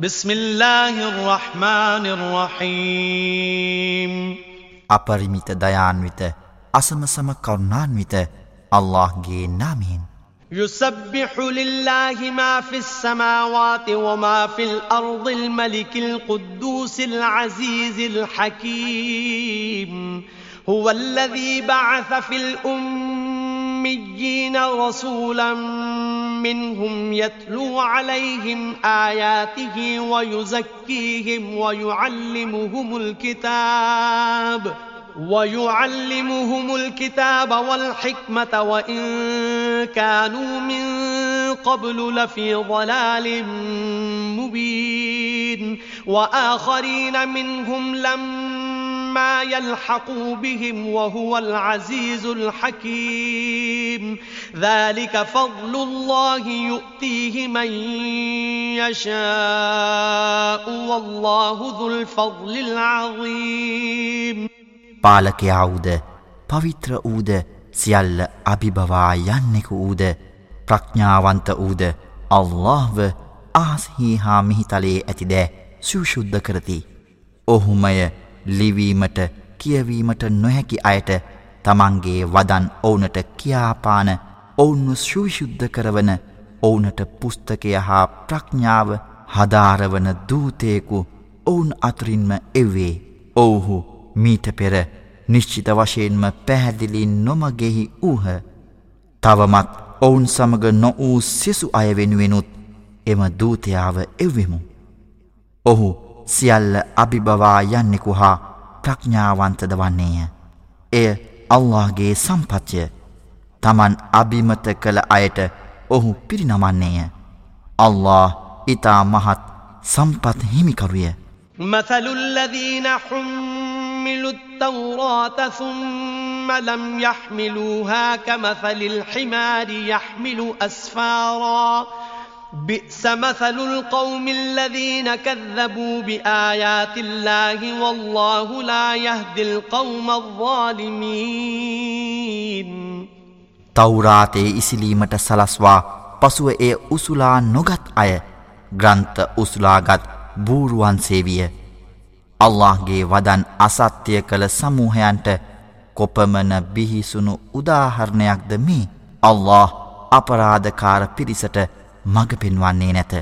بسم الله الرحمن الرحيم. أبرميت ديان ويت أسم سم كرنان ويت الله جي نامين يسبح لله ما في السماوات وما في الأرض الملك القدوس العزيز الحكيم. هو الذي بعث في الأمة الأميين رسولا منهم يتلو عليهم آياته ويزكيهم ويعلمهم الكتاب ويعلمهم الكتاب والحكمة وإن كانوا من قبل لفي ضلال مبين وآخرين منهم لما ما يلحق بهم وهو العزيز الحكيم ذلك فضل الله يؤتيه من يشاء والله ذو الفضل العظيم පාලකයා වූද පවිත්‍ර වූද සියල්ල අභිබවා යන්නෙකු වූද ප්‍රඥාවන්ත වූද අල්لهව ආස්හි හා මිහිතලයේ ඇතිදෑ සුෂුද්ධ කරති. ඔහුමය ලිවීමට කියවීමට නොහැකි අයට තමන්ගේ වදන් ඕනට කියාපාන ඔවුන්ු ශුවිශුද්ධ කරවන ඔවුනට පුස්තකය හා ප්‍රඥාව හදාරවන දූතයකු ඔවුන් අතුරින්ම එවේ ඔවුහු මීට පෙර නිශ්චිත වශයෙන්ම පැහැදිලි නොමගෙහි වූහ. තවමත් ඔවුන් සමග නොවූ සෙසු අය වෙනුවෙනුත් එම දූතයාව එව්වෙමු. ඔහු සියල්ල අභිබවා යන්නෙකු හා ප්‍රඥාවන්තද වන්නේය. එය අල්لهගේ සම්පත්ය තමන් අභිමත කළ අයට ඔහු පිරිනමන්නේය. අල්له ඉතා මහත් සම්පත් හිමිකරුය. مثلුල්ලදීන حُම්මිලුත්තවරාත ثُම්ම لم يحملوها كمثل الحمار يحمل أسفاراً بئس مثل القوم الذين كذبوا بآيات الله والله لا يهدي القوم الظالمين. තවුරාතේ ඉසිලීමට සලස්වා පසුව එය උසුලා නොගත් අය. ග්‍රන්ථ උසුලාගත් බූරුවන් සේවිය. අල්لهගේ වදන් අසත්‍යය කළ සමූහයන්ට කොපමන බිහිසුණු උදාහරණයක්ද මේ? අල්له අපරාධකාර පිරිසට මඟ පෙන්වන්නේ නැත.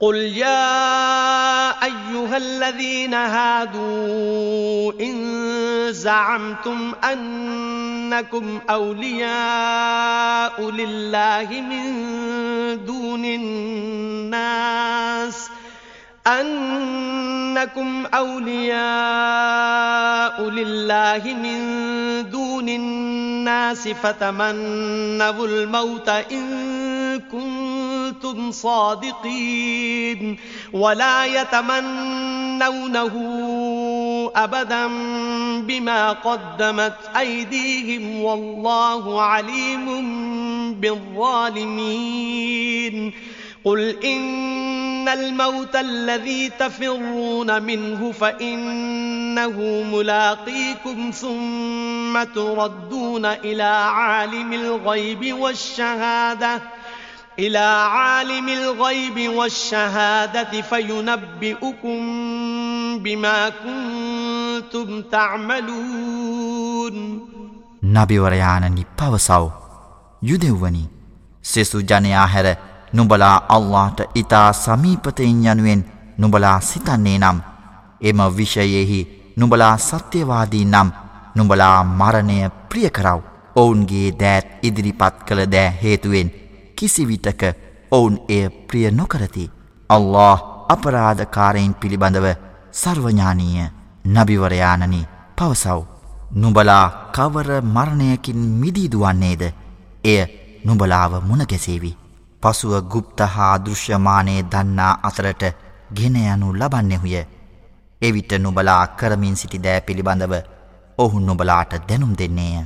قل يا أيها الذين هادوا إن زعمتم أنكم أولياء لله من دون الناس ۖ أنكم أولياء لله من دون الناس فتمنوا الموت إن كنتم صادقين ولا يتمنونه أبدا بما قدمت أيديهم والله عليم بالظالمين قل إن الموت الذي تفرون منه فإنه ملاقيكم ثم تردون إلى عالم الغيب والشهادة إلى عالم الغيب والشهادة فينبئكم بما كنتم تعملون. නබිවරයාණනි පවසව් යුදෙව්වනි සෙසු ජනයා හැර නුඹලා අල්ලාට ඉතා සමීපතයෙන් යනුවෙන් නුඹලා සිතන්නේ නම් එම විෂයෙහි නුඹලා සත්‍යවාදී නම් නුඹලා මරණය ප්‍රිය කරව්. ඔවුන්ගේ දෑත් ඉදිරිපත් කළ දෑ හේතුවෙන් කිසිවිටක ඔවුන් එය ප්‍රිය නොකරති අල්له අපරාධකාරයෙන් පිළිබඳව සර්වඥානීය නබිවරයානනි පවසව් නුබලා කවර මරණයකින් මිදීදුවන්නේද එය නුබලාව මුණගැසේවි පසුව ගුප්ත හා දෘශ්‍යමානයේ දන්නා අතරට ගෙන යනු ලබන්නෙහුය. එවිට නුබලා කරමින් සිටි දෑ පිළිබඳව ඔහු නුබලාට දැනුම් දෙන්නේය.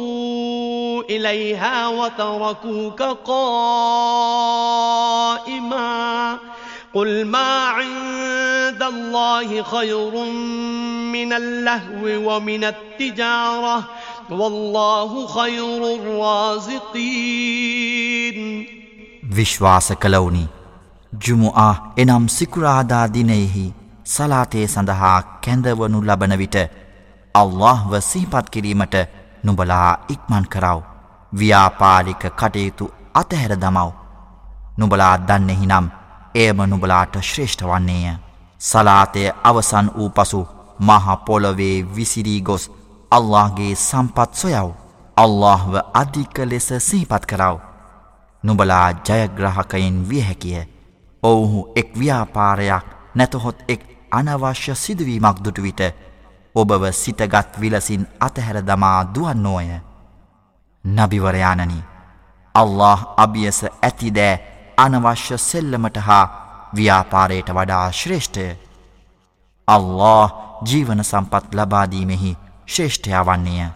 إليها وتركوك قائما. قل ما عند الله خير من اللهو ومن التجارة. والله خير الرازقين. විශ්වාස කළවුනි. ජුමුආ එනම් සිකුරාදා දිනෙහි සලාතේ සඳහා කැඳවනු ලබන විට අල්له වසිහිපත් කිරීමට නුබලා ඉක්මන් කරව. ව්‍යාපාරික කටයුතු අතහැර දමව්. නුබලා දන්නෙහි නම් ඒම නුබලාට ශ්‍රේෂ්ඨ වන්නේය. සලාතය අවසන් වූ පසු මහපොලොවේ විසිරී ගොස් අල්لهගේ සම්පත් සොයව්. අල්لهව අධික ලෙස සහිපත් කරව. නුබලා ජයග්‍රහකයෙන් වියහැකිය. ඔවුහු එක් ව්‍යාපාරයක් නැතහොත් එක් අනවශ්‍ය සිදුවීමක් දුටුවිට ඔබව සිතගත් විලසින් අතහැර දමා දුවන්නෝය. නබිවරයානනි අල්له අභියස ඇතිදෑ අනවශ්‍ය සෙල්ලමට හා ව්‍යාපාරයට වඩා ශ්‍රේෂ්ඨය. අල්له ජීවන සම්පත් ලබාදීමෙහි ශ්‍රේෂ්ඨයා වන්නේය.